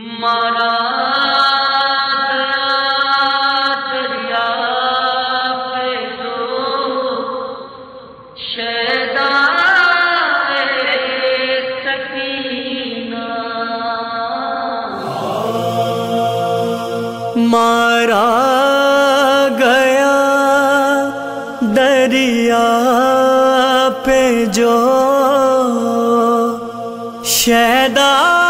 مارا دریا شیدا مارا گیا دریا پہ جو شیدا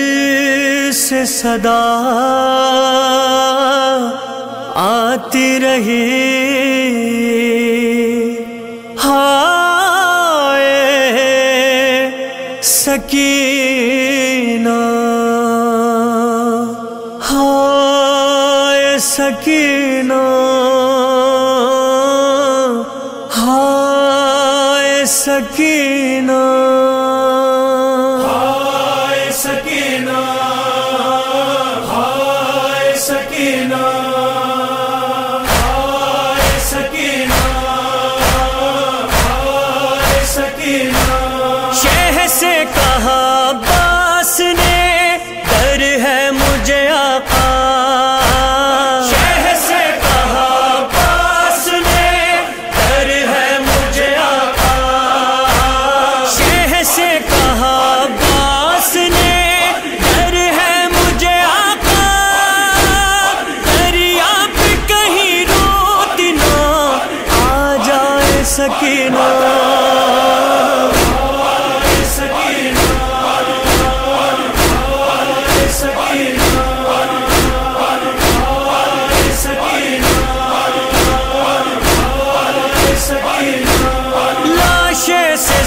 سے صدا آتی رہی۔ ہائے سکینہ۔ ہائے سکینہ۔ ہائے سکینہ۔ ہائے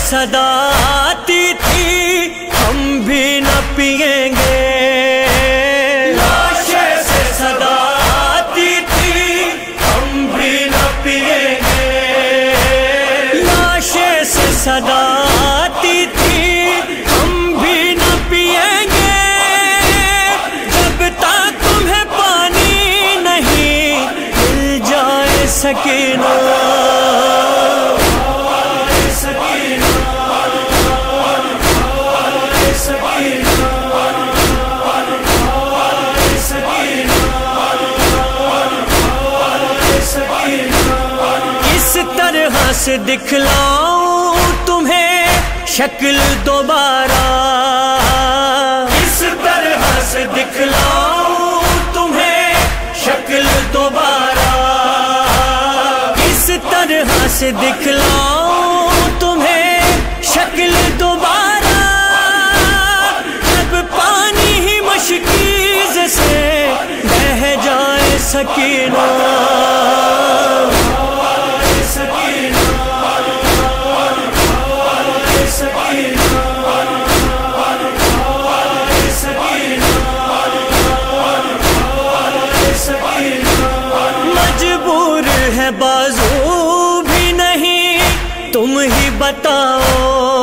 صدا آتی تھی، ہم بھی نہ پیئیں گے۔ لاشے سے صدا آتی تھی، ہم بھی نہ پیئیں گے۔ لاشے سے صدا آتی تھی، ہم سے دکھلاؤں تمہیں شکل دوبارہ۔ بتاؤ۔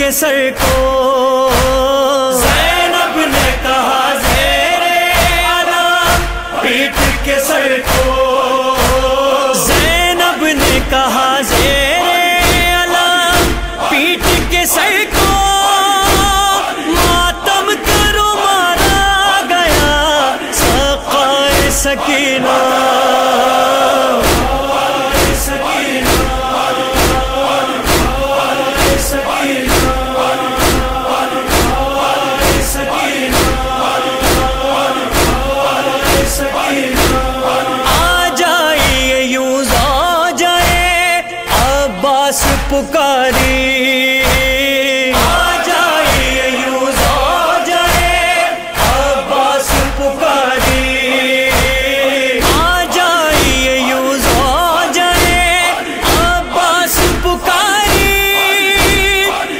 کے سر کو۔ زینب نے کہا زیر علام پیٹ کے سر کو۔ زینب نے کہا زیر علام پیٹ کے سر کو۔ ماتم کرو، مارا گیا سکینہ۔ پکاری۔ آ جائیے یوز ہو جائے عباس پکاری۔ آ جائیے یوز ہو جائے عباس پکاری۔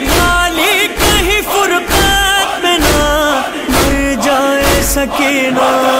غالی کہیں فرقت میں نہ مر جائے سکینہ۔